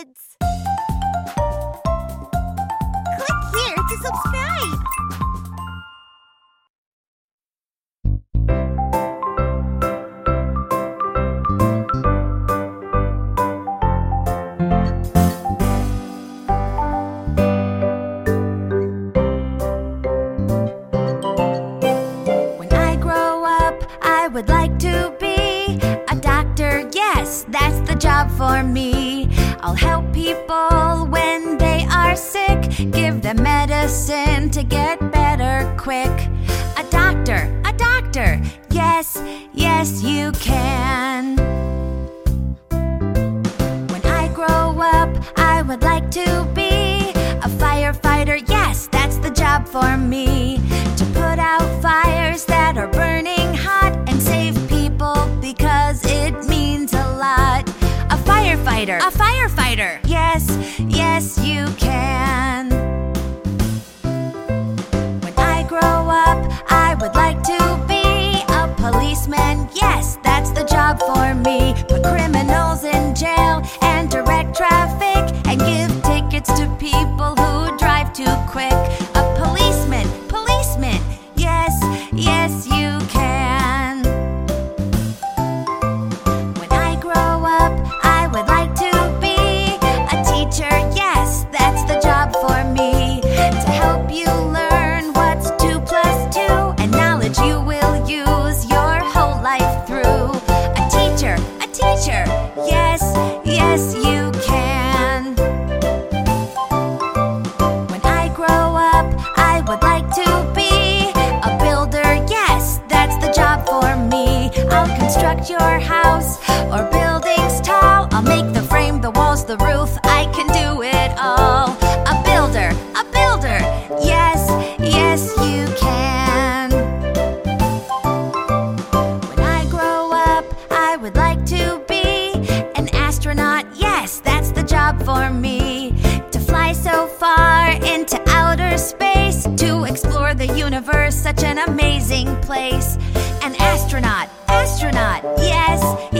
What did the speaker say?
Click here to subscribe. Yes, that's the job for me. I'll help people when they are sick, give them medicine to get better quick. A doctor, a doctor. Yes, yes, you can. When I grow up, I would like to be a firefighter. Yes, that's the job for me. Firefighter. A firefighter. Yes, yes, you can. When I grow up, I would like to be a policeman. Yes, that's the job for me. Put criminals in jail and direct traffic and give tickets to people who drive too quick. Construct your house or buildings tall. I'll make the frame, the walls, the roof. I can do it all. A builder, a builder. Yes, yes, you can. When I grow up, I would like to be an astronaut. Yes, that's the job for me. To fly so far into outer space, to explore the universe, such an amazing place. An astronaut, astronaut. Yes, yes,